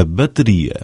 البطارية